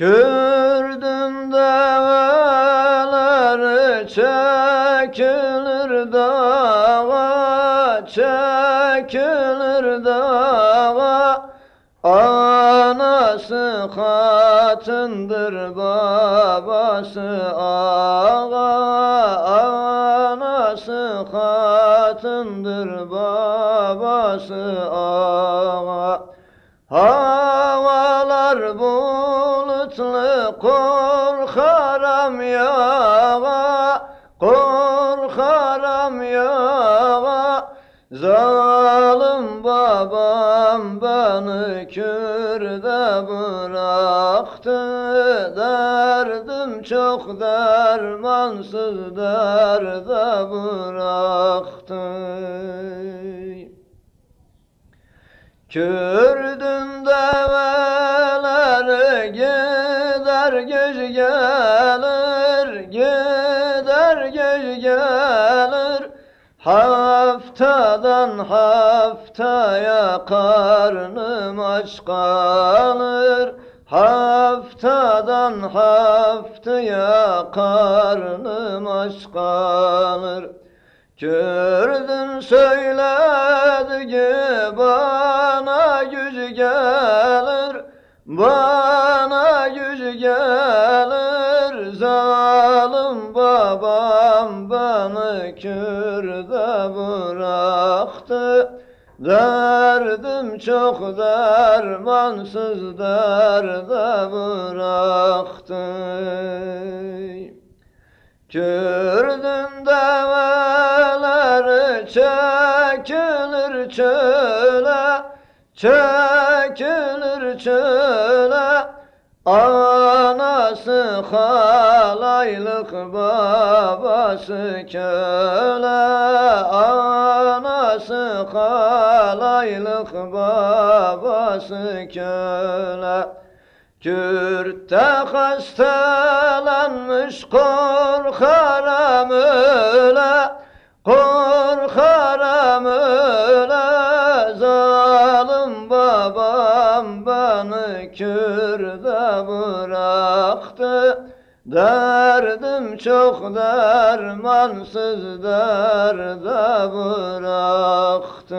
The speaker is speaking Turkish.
Kürdün develeri çekilir dağa, çekilir dağa. Anası katındır, babası ağa. Anası katındır, babası ağa. Havalar korkarım yağa Korkarım yağa. Zalim babam beni kürde bıraktı. Derdim çok dermansız derde bıraktı. Kürdün geç gelir, gider geç gelir. Haftadan haftaya karnım aç kalır. Haftadan haftaya karnım aç kalır. Kürdün söyledi ki bana güç gelir, bana Zalim babam beni kürde bıraktı. Derdim çok dermansız derde bıraktı. Kürdün develeri çekilir çöle, çekilir çöle. Anası halaylık babası köle Anası halaylık babası köle. Kürt'te hastalanmış korkarım öyle Korkarım öyle Zalim babam beni kürde bıraktı Derdim çok dermansız derde bıraktı